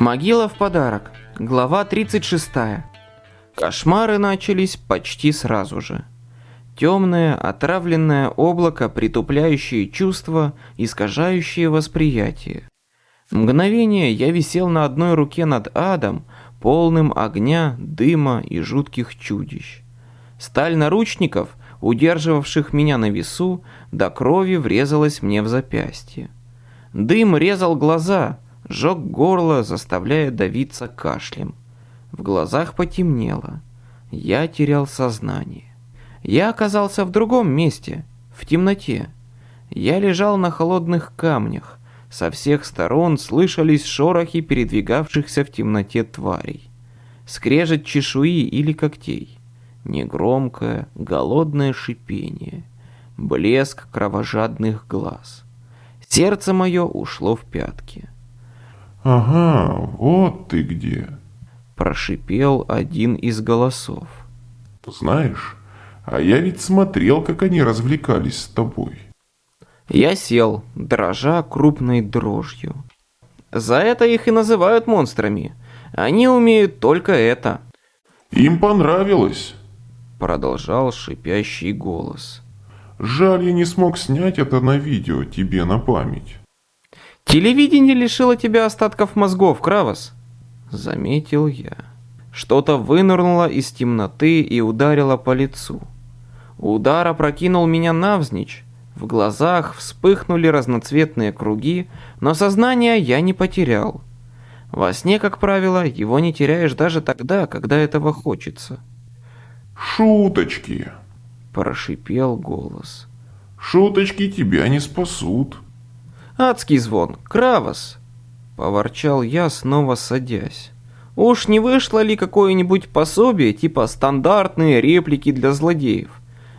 Могила в подарок. Глава 36. Кошмары начались почти сразу же. Темное, отравленное облако, притупляющее чувства, искажающее восприятие. Мгновение я висел на одной руке над адом, полным огня, дыма и жутких чудищ. Сталь наручников, удерживавших меня на весу, до крови врезалась мне в запястье. Дым резал глаза, жег горло, заставляя давиться кашлем. В глазах потемнело. Я терял сознание. Я оказался в другом месте, в темноте. Я лежал на холодных камнях. Со всех сторон слышались шорохи передвигавшихся в темноте тварей. Скрежет чешуи или когтей. Негромкое, голодное шипение. Блеск кровожадных глаз. Сердце мое ушло в пятки. «Ага, вот ты где!» Прошипел один из голосов. «Знаешь, а я ведь смотрел, как они развлекались с тобой». Я сел, дрожа крупной дрожью. За это их и называют монстрами. Они умеют только это. «Им понравилось», — продолжал шипящий голос. «Жаль, я не смог снять это на видео тебе на память». «Телевидение лишило тебя остатков мозгов, Кравос», — заметил я. Что-то вынырнуло из темноты и ударило по лицу. Удар опрокинул меня навзничь. В глазах вспыхнули разноцветные круги, но сознание я не потерял. Во сне, как правило, его не теряешь даже тогда, когда этого хочется. «Шуточки!» – прошипел голос. «Шуточки тебя не спасут!» «Адский звон! Кравос!» – поворчал я, снова садясь. «Уж не вышло ли какое-нибудь пособие, типа стандартные реплики для злодеев?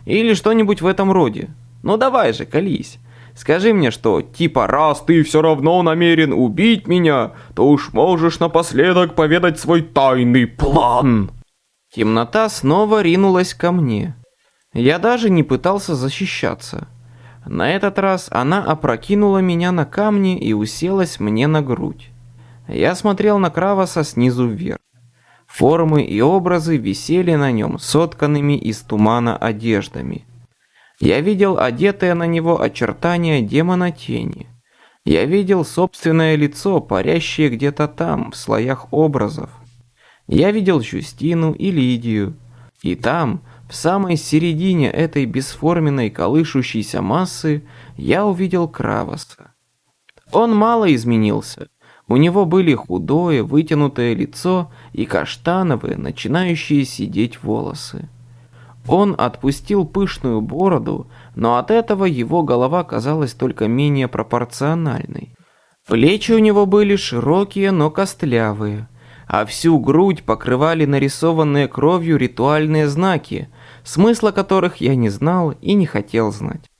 Или что-нибудь в этом роде? Ну давай же, колись!» Скажи мне, что типа раз ты все равно намерен убить меня, то уж можешь напоследок поведать свой тайный план. Темнота снова ринулась ко мне. Я даже не пытался защищаться. На этот раз она опрокинула меня на камни и уселась мне на грудь. Я смотрел на Кравоса снизу вверх. Формы и образы висели на нем сотканными из тумана одеждами. Я видел одетое на него очертания демона тени. Я видел собственное лицо, парящее где-то там, в слоях образов. Я видел Жюстину и Лидию. И там, в самой середине этой бесформенной колышущейся массы, я увидел Кравоса. Он мало изменился. У него были худое, вытянутое лицо и каштановые, начинающие сидеть волосы. Он отпустил пышную бороду, но от этого его голова казалась только менее пропорциональной. Плечи у него были широкие, но костлявые, а всю грудь покрывали нарисованные кровью ритуальные знаки, смысла которых я не знал и не хотел знать.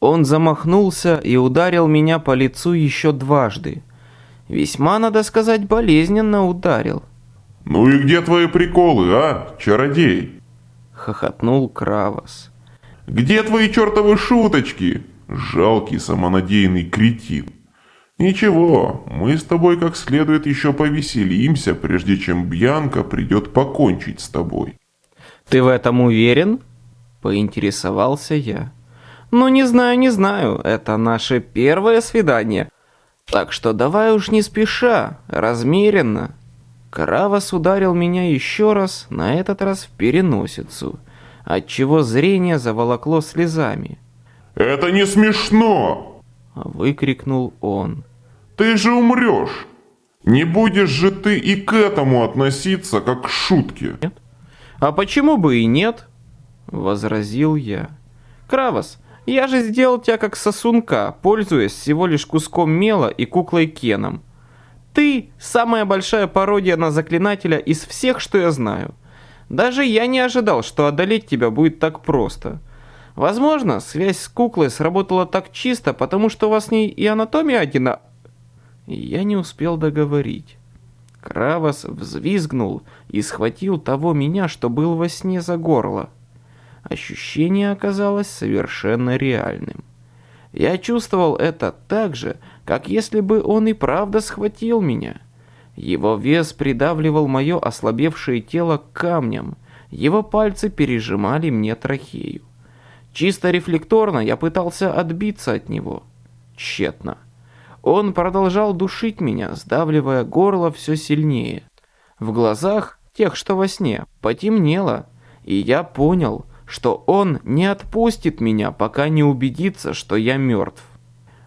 Он замахнулся и ударил меня по лицу еще дважды. Весьма, надо сказать, болезненно ударил. «Ну и где твои приколы, а, чародей?» хохотнул Кравос. «Где твои чертовы шуточки? Жалкий самонадеянный кретин. Ничего, мы с тобой как следует еще повеселимся, прежде чем Бьянка придет покончить с тобой». «Ты в этом уверен?» – поинтересовался я. «Ну, не знаю, не знаю, это наше первое свидание. Так что давай уж не спеша, размеренно». Каравас ударил меня еще раз, на этот раз в переносицу, отчего зрение заволокло слезами. «Это не смешно!» – выкрикнул он. «Ты же умрешь! Не будешь же ты и к этому относиться, как к шутке!» «Нет? А почему бы и нет?» – возразил я. «Кравос, я же сделал тебя как сосунка, пользуясь всего лишь куском мела и куклой Кеном. Ты – самая большая пародия на заклинателя из всех, что я знаю. Даже я не ожидал, что одолеть тебя будет так просто. Возможно, связь с куклой сработала так чисто, потому что у вас с ней и анатомия одина... Я не успел договорить. Кравос взвизгнул и схватил того меня, что был во сне за горло. Ощущение оказалось совершенно реальным. Я чувствовал это так же, как если бы он и правда схватил меня. Его вес придавливал мое ослабевшее тело к камням, его пальцы пережимали мне трахею. Чисто рефлекторно я пытался отбиться от него. Тщетно. Он продолжал душить меня, сдавливая горло все сильнее. В глазах, тех, что во сне, потемнело, и я понял, что он не отпустит меня, пока не убедится, что я мертв.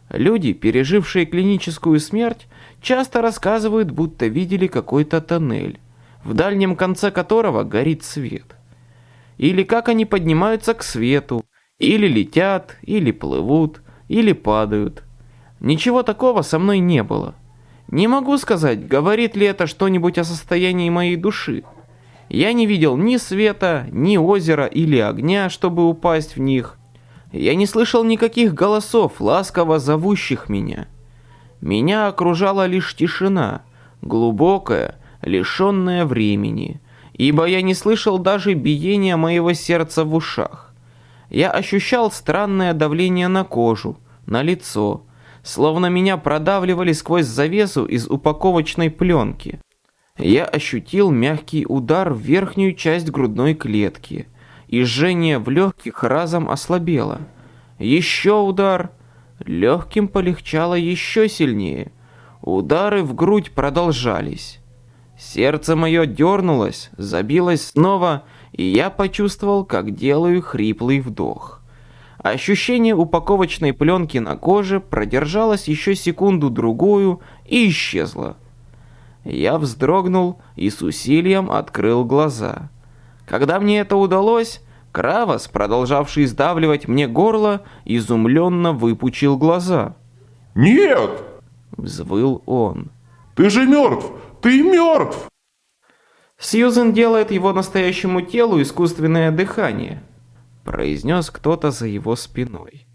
Люди, пережившие клиническую смерть, часто рассказывают, будто видели какой-то тоннель, в дальнем конце которого горит свет. Или как они поднимаются к свету, или летят, или плывут, или падают. Ничего такого со мной не было. Не могу сказать, говорит ли это что-нибудь о состоянии моей души. Я не видел ни света, ни озера или огня, чтобы упасть в них. Я не слышал никаких голосов, ласково зовущих меня. Меня окружала лишь тишина, глубокая, лишенная времени, ибо я не слышал даже биения моего сердца в ушах. Я ощущал странное давление на кожу, на лицо, словно меня продавливали сквозь завесу из упаковочной пленки. Я ощутил мягкий удар в верхнюю часть грудной клетки, и жжение в легких разом ослабело. Еще удар. Легким полегчало еще сильнее. Удары в грудь продолжались. Сердце мое дернулось, забилось снова, и я почувствовал, как делаю хриплый вдох. Ощущение упаковочной пленки на коже продержалось еще секунду-другую и исчезло. Я вздрогнул и с усилием открыл глаза. Когда мне это удалось, Кравос, продолжавший сдавливать мне горло, изумленно выпучил глаза. «Нет!» — взвыл он. «Ты же мертв! Ты мертв!» Сьюзен делает его настоящему телу искусственное дыхание произнес кто-то за его спиной.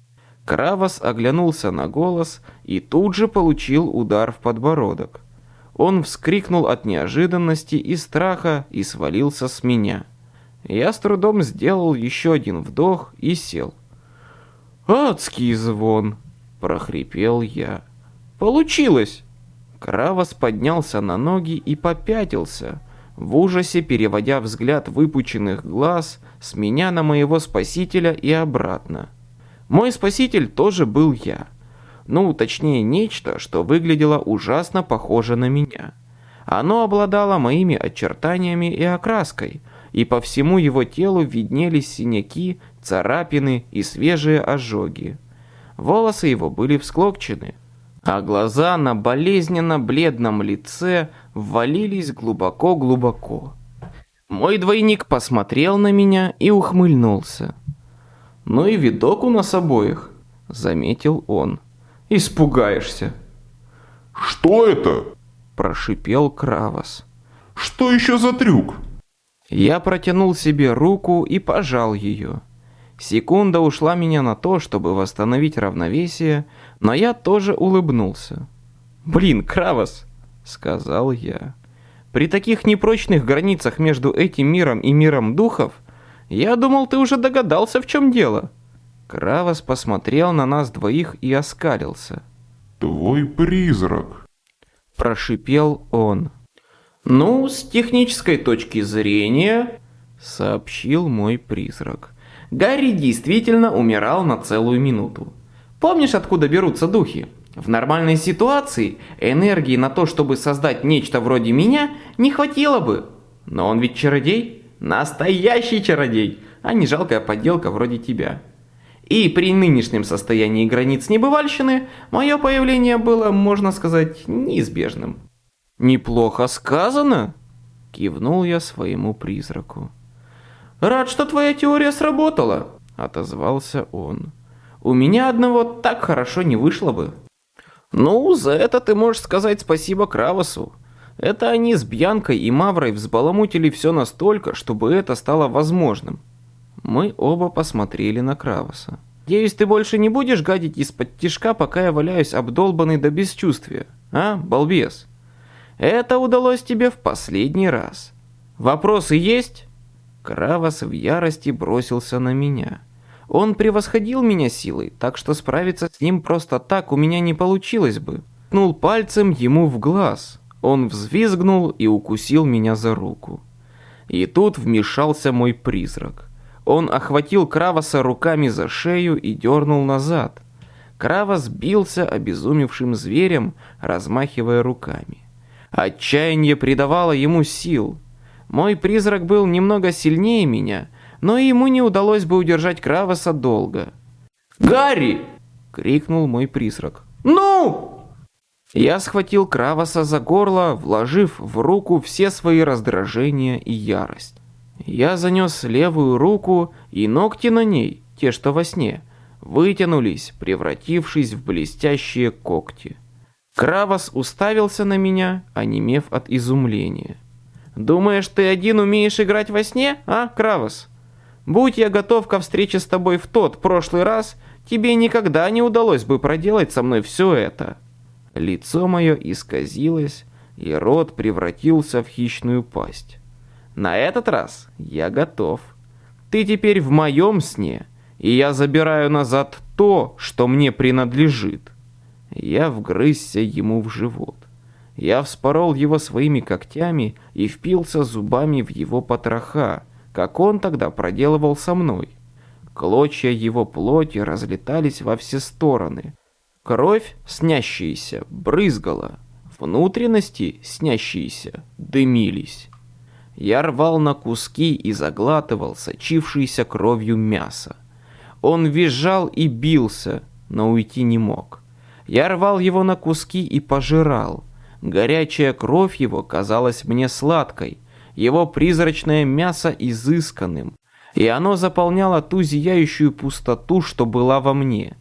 Кравос оглянулся на голос и тут же получил удар в подбородок. Он вскрикнул от неожиданности и страха и свалился с меня. Я с трудом сделал еще один вдох и сел. «Адский звон!» – прохрипел я. «Получилось!» Кравос поднялся на ноги и попятился, в ужасе переводя взгляд выпученных глаз с меня на моего спасителя и обратно. Мой спаситель тоже был я. Ну, точнее, нечто, что выглядело ужасно похоже на меня. Оно обладало моими очертаниями и окраской, и по всему его телу виднелись синяки, царапины и свежие ожоги. Волосы его были всклокчены, а глаза на болезненно бледном лице ввалились глубоко-глубоко. Мой двойник посмотрел на меня и ухмыльнулся. «Ну и видок у нас обоих», — заметил он. «Испугаешься». «Что это?» — прошипел Кравос. «Что еще за трюк?» Я протянул себе руку и пожал ее. Секунда ушла меня на то, чтобы восстановить равновесие, но я тоже улыбнулся. «Блин, Кравос!» — сказал я. При таких непрочных границах между этим миром и миром духов, я думал, ты уже догадался, в чем дело. Кравос посмотрел на нас двоих и оскалился. «Твой призрак», – прошипел он. «Ну, с технической точки зрения», – сообщил мой призрак. Гарри действительно умирал на целую минуту. Помнишь, откуда берутся духи? В нормальной ситуации энергии на то, чтобы создать нечто вроде меня, не хватило бы. Но он ведь чародей, настоящий чародей, а не жалкая подделка вроде тебя. И при нынешнем состоянии границ небывальщины, мое появление было, можно сказать, неизбежным. «Неплохо сказано!» – кивнул я своему призраку. «Рад, что твоя теория сработала!» – отозвался он. «У меня одного так хорошо не вышло бы!» Ну, за это ты можешь сказать спасибо Кравосу. Это они с Бьянкой и Маврой взбаламутили все настолько, чтобы это стало возможным. Мы оба посмотрели на Кравоса. Надеюсь, ты больше не будешь гадить из-под тишка, пока я валяюсь обдолбанный до бесчувствия, а, балбес? Это удалось тебе в последний раз. Вопросы есть? Кравос в ярости бросился на меня. Он превосходил меня силой, так что справиться с ним просто так у меня не получилось бы. Ткнул пальцем ему в глаз. Он взвизгнул и укусил меня за руку. И тут вмешался мой призрак. Он охватил Кравоса руками за шею и дернул назад. Кравос бился обезумевшим зверем, размахивая руками. Отчаяние придавало ему сил. Мой призрак был немного сильнее меня, но ему не удалось бы удержать Кравоса долго. «Гарри!» — крикнул мой призрак. «Ну!» Я схватил Кравоса за горло, вложив в руку все свои раздражения и ярость. Я занес левую руку, и ногти на ней, те, что во сне, вытянулись, превратившись в блестящие когти. Кравос уставился на меня, онемев от изумления. «Думаешь, ты один умеешь играть во сне, а, Кравос? Будь я готов ко встрече с тобой в тот прошлый раз, тебе никогда не удалось бы проделать со мной все это». Лицо мое исказилось, и рот превратился в хищную пасть. На этот раз я готов. Ты теперь в моем сне, и я забираю назад то, что мне принадлежит. Я вгрызся ему в живот. Я вспорол его своими когтями и впился зубами в его потроха, как он тогда проделывал со мной. Клочья его плоти разлетались во все стороны, Кровь, снящаяся, брызгала. Внутренности, снящиеся, дымились. Я рвал на куски и заглатывал сочившееся кровью мясо. Он визжал и бился, но уйти не мог. Я рвал его на куски и пожирал. Горячая кровь его казалась мне сладкой, его призрачное мясо изысканным, и оно заполняло ту зияющую пустоту, что была во мне.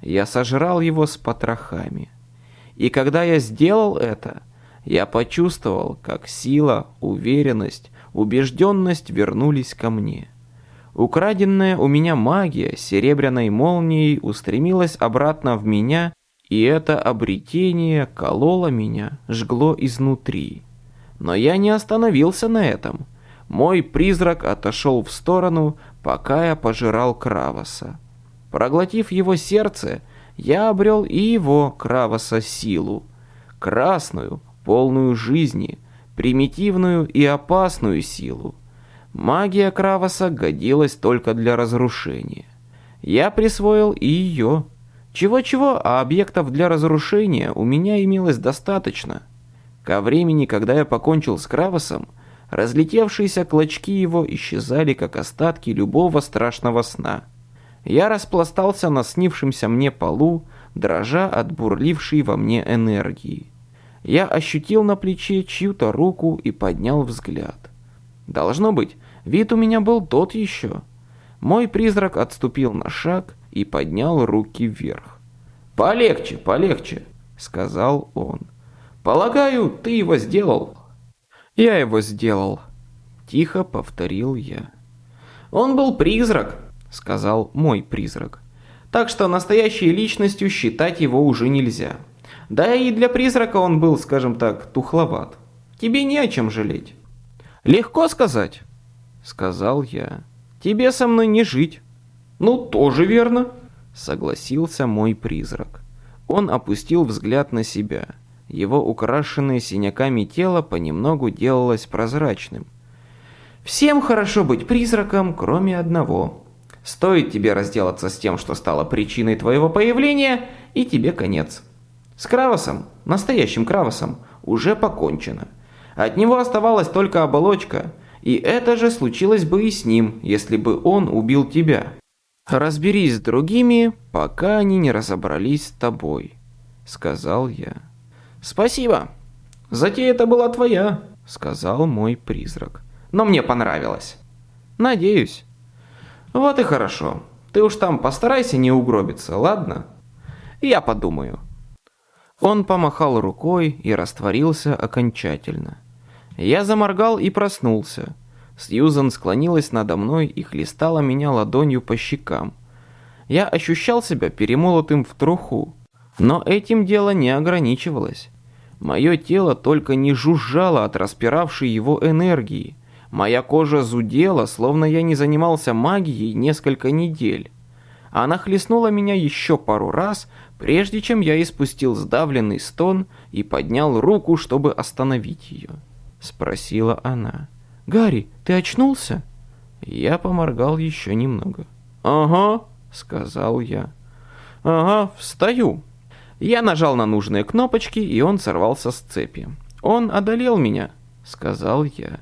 Я сожрал его с потрохами. И когда я сделал это, я почувствовал, как сила, уверенность, убежденность вернулись ко мне. Украденная у меня магия серебряной молнией устремилась обратно в меня, и это обретение кололо меня, жгло изнутри. Но я не остановился на этом. Мой призрак отошел в сторону, пока я пожирал Кравоса. Проглотив его сердце, я обрел и его, Кравоса, силу. Красную, полную жизни, примитивную и опасную силу. Магия Кравоса годилась только для разрушения. Я присвоил и ее. Чего-чего, а объектов для разрушения у меня имелось достаточно. Ко времени, когда я покончил с Кравосом, разлетевшиеся клочки его исчезали, как остатки любого страшного сна. Я распластался на снившемся мне полу, дрожа от бурлившей во мне энергии. Я ощутил на плече чью-то руку и поднял взгляд. Должно быть, вид у меня был тот еще. Мой призрак отступил на шаг и поднял руки вверх. «Полегче, полегче», — сказал он. «Полагаю, ты его сделал». «Я его сделал», — тихо повторил я. «Он был призрак», сказал мой призрак. Так что настоящей личностью считать его уже нельзя. Да и для призрака он был, скажем так, тухловат. Тебе не о чем жалеть. Легко сказать, сказал я. Тебе со мной не жить. Ну, тоже верно, согласился мой призрак. Он опустил взгляд на себя. Его украшенное синяками тело понемногу делалось прозрачным. Всем хорошо быть призраком, кроме одного. Стоит тебе разделаться с тем, что стало причиной твоего появления, и тебе конец. С Кравосом, настоящим Кравосом, уже покончено. От него оставалась только оболочка, и это же случилось бы и с ним, если бы он убил тебя. Разберись с другими, пока они не разобрались с тобой, сказал я. Спасибо. Затея это была твоя, сказал мой призрак. Но мне понравилось. Надеюсь. Вот и хорошо. Ты уж там постарайся не угробиться, ладно? Я подумаю. Он помахал рукой и растворился окончательно. Я заморгал и проснулся. Сьюзан склонилась надо мной и хлестала меня ладонью по щекам. Я ощущал себя перемолотым в труху. Но этим дело не ограничивалось. Мое тело только не жужжало от распиравшей его энергии. Моя кожа зудела, словно я не занимался магией несколько недель. Она хлестнула меня еще пару раз, прежде чем я испустил сдавленный стон и поднял руку, чтобы остановить ее. Спросила она. «Гарри, ты очнулся?» Я поморгал еще немного. «Ага», — сказал я. «Ага, встаю». Я нажал на нужные кнопочки, и он сорвался с цепи. «Он одолел меня», — сказал я.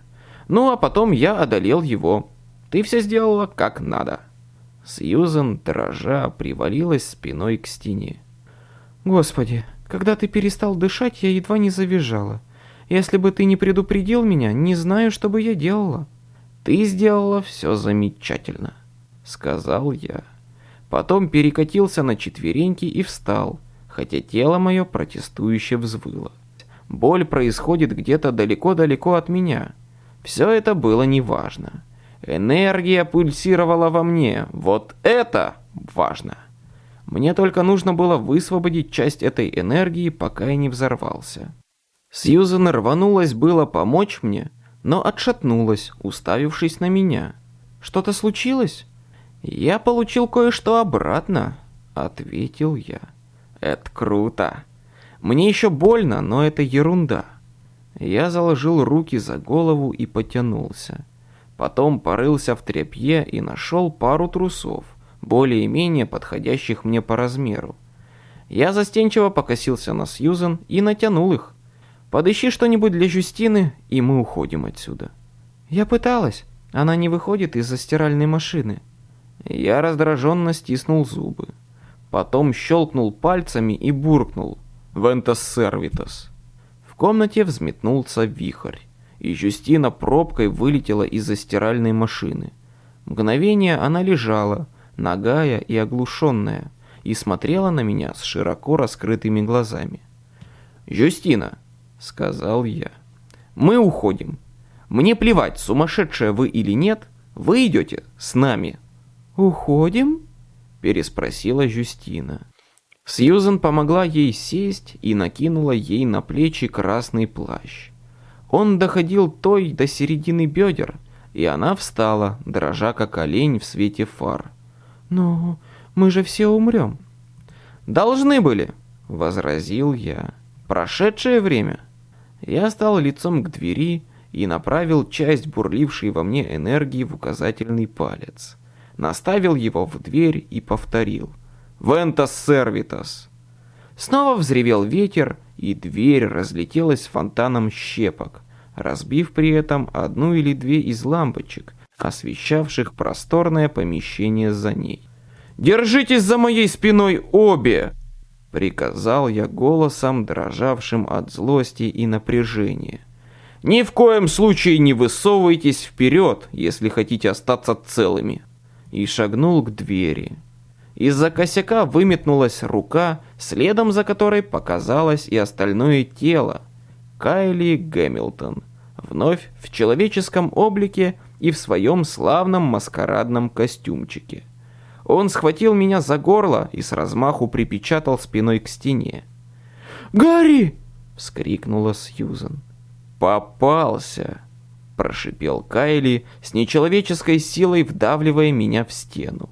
«Ну, а потом я одолел его. Ты все сделала как надо». Сьюзен, дрожа, привалилась спиной к стене. «Господи, когда ты перестал дышать, я едва не завизжала. Если бы ты не предупредил меня, не знаю, что бы я делала». «Ты сделала все замечательно», — сказал я. Потом перекатился на четвереньки и встал, хотя тело мое протестующе взвыло. Боль происходит где-то далеко-далеко от меня. Все это было неважно. Энергия пульсировала во мне. Вот это важно. Мне только нужно было высвободить часть этой энергии, пока я не взорвался. Сьюзен рванулась было помочь мне, но отшатнулась, уставившись на меня. «Что-то случилось?» «Я получил кое-что обратно», — ответил я. «Это круто. Мне еще больно, но это ерунда». Я заложил руки за голову и потянулся. Потом порылся в тряпье и нашел пару трусов — более-менее подходящих мне по размеру. Я застенчиво покосился на Сьюзен и натянул их. «Подыщи что-нибудь для Жюстины, и мы уходим отсюда». «Я пыталась. Она не выходит из-за стиральной машины». Я раздраженно стиснул зубы. Потом щелкнул пальцами и буркнул. «Вентас сервитас». В комнате взметнулся вихрь, и Жюстина пробкой вылетела из-за стиральной машины. Мгновение она лежала, нагая и оглушенная, и смотрела на меня с широко раскрытыми глазами. «Жюстина», — сказал я, — «мы уходим. Мне плевать, сумасшедшая вы или нет, вы идете с нами». «Уходим?» — переспросила Жюстина. Сьюзен помогла ей сесть и накинула ей на плечи красный плащ. Он доходил той до середины бедер, и она встала, дрожа как олень в свете фар. «Но мы же все умрем». «Должны были», — возразил я. «Прошедшее время». Я стал лицом к двери и направил часть бурлившей во мне энергии в указательный палец. Наставил его в дверь и повторил. «Вентас сервитас!» Снова взревел ветер, и дверь разлетелась фонтаном щепок, разбив при этом одну или две из лампочек, освещавших просторное помещение за ней. «Держитесь за моей спиной обе!» Приказал я голосом, дрожавшим от злости и напряжения. «Ни в коем случае не высовывайтесь вперед, если хотите остаться целыми!» И шагнул к двери. Из-за косяка выметнулась рука, следом за которой показалось и остальное тело. Кайли Гэмилтон. Вновь в человеческом облике и в своем славном маскарадном костюмчике. Он схватил меня за горло и с размаху припечатал спиной к стене. «Гарри!» — вскрикнула Сьюзен. «Попался!» — прошипел Кайли с нечеловеческой силой, вдавливая меня в стену.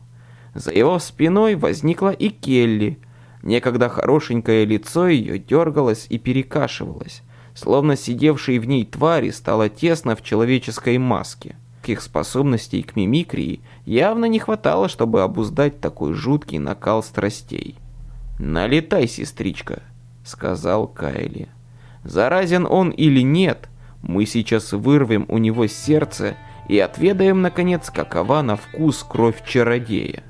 За его спиной возникла и Келли. Некогда хорошенькое лицо ее дергалось и перекашивалось, словно сидевшей в ней твари стало тесно в человеческой маске актерских способностей к мимикрии явно не хватало, чтобы обуздать такой жуткий накал страстей. «Налетай, сестричка», — сказал Кайли. «Заразен он или нет, мы сейчас вырвем у него сердце и отведаем, наконец, какова на вкус кровь чародея».